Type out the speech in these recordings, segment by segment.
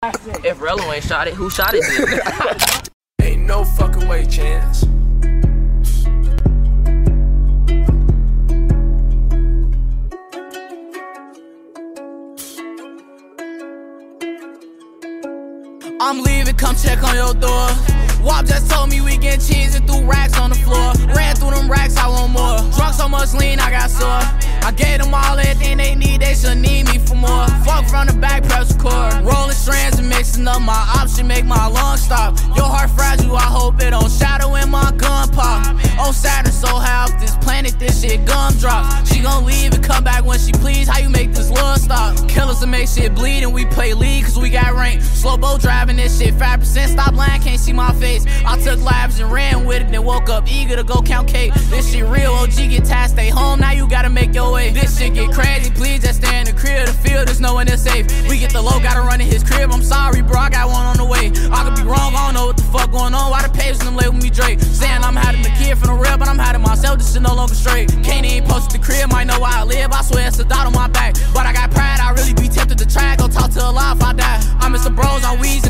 If Rello ain't shot it, who shot it then? Ain't no fucking way, chance. I'm leaving, come check on your door. Wop just told me we get cheese and threw racks on the floor. Ran through them racks, I want more. Drunk so much lean, I got sore. I gave them all everything they need, they should need me for more. Fuck from the strands up my option, make my lungs stop. Your heart fragile, I hope it don't shadow in my gun pop. On Saturn, so half this planet, this shit gum drops. She gon' leave and come back when she please. How you make this love stop? Killers to make shit bleed and we play lead cause we got rank. Slow boat driving this shit, 5% stop lying, can't see my face. I took labs and ran with it, then woke up eager to go count cake. This shit real, OG get tired, stay home, now you gotta make your way. This shit get crazy, please just the. The one that's safe. We get the low, gotta run in his crib. I'm sorry, bro, I got one on the way. I could be wrong, I don't know what the fuck going on. Why the pages them label me Drake? Saying I'm hiding the kid from the real, but I'm hiding myself. This shit no longer straight. Can't even post the crib, might know why I live. I swear it's a dot on my back, but I got pride. I really be tempted to try. Go talk to a lot if I die. I'm Mr. Bros, I'm wheezing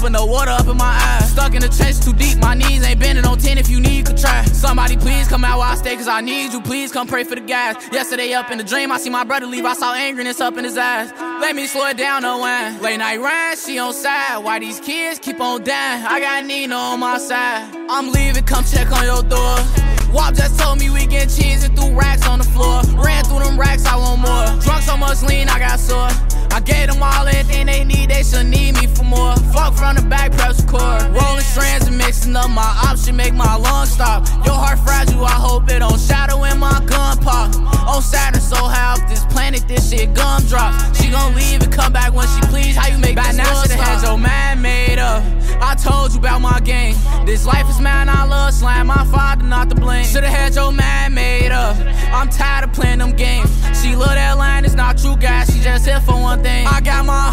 but no water up in my eyes. Stuck in the trench too deep, my knees ain't bending on 10 if you need, could try. Somebody please come out while I stay, cause I need you. Please come pray for the guys. Yesterday up in the dream, I see my brother leave. I saw angerness up in his eyes. Let me slow it down, no one. Late night ride, she on side. Why these kids keep on dying? I got Nina on my side. I'm leaving, come check on your door. Wop just told me we get cheese and threw racks on the floor. Ran through them racks, I want more. Drunk so much lean, I got sore. I gave them all everything they need, they should need me for more. Mixing up my option, make my lungs stop. Your heart fragile, I hope it don't shadow in my gun pop. On Saturn, so half this planet, this shit gum drops. She gon' leave and come back when she please. How you make By this now, shoulda had your man made up. I told you about my game. This life is mine, I love slam. My father, not to blame. Shoulda had your man made up. I'm tired of playing them games. She love that line, it's not true, guys. She just here for one thing. I got my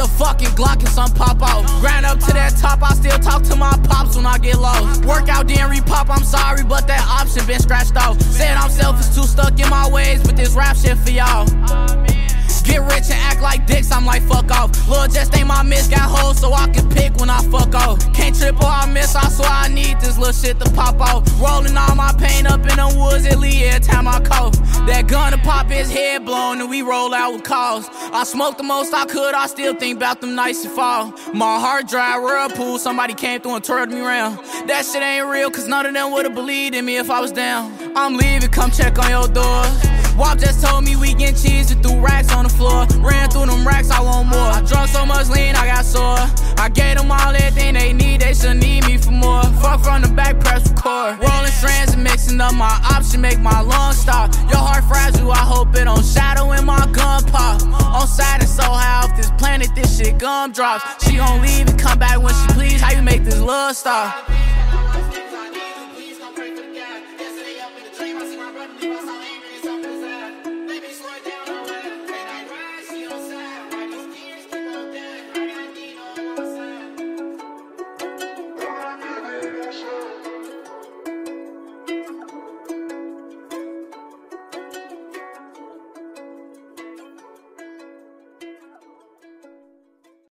motherfucking Glock and some pop out. Grind up to that top, I still talk to my pops when I get lost. Workout, then repop, I'm sorry, but that option been scratched off. Said I'm selfish, too stuck in my ways, but this rap shit for y'all. Get rich act like dicks, I'm like fuck off. Lil' just ain't my miss, got hoes so I can pick when I fuck off. Can't trip I miss, I swear I need this little shit to pop off. Rolling all my pain up in the woods, it leave every time I cough. That gun to pop his head blown and we roll out with calls. I smoked the most I could, I still think about them nights to fall. My heart dry, whirlpool, somebody came through and twirled me around. That shit ain't real, cause none of them would've believed in me if I was down. I'm leaving, come check on your door. Wop just told me we get cheese and threw racks on the floor. Ran so lean, I got sore. I gave them all everything they need, they should need me for more. Fuck from the back, press record. Rolling strands and mixing up my option, make my lungs stop. Your heart fragile, I hope it don't shadow in my gun pop. On Saturn, so high off this planet, this shit gum drops. She gon' leave and come back when she please. How you make this love stop?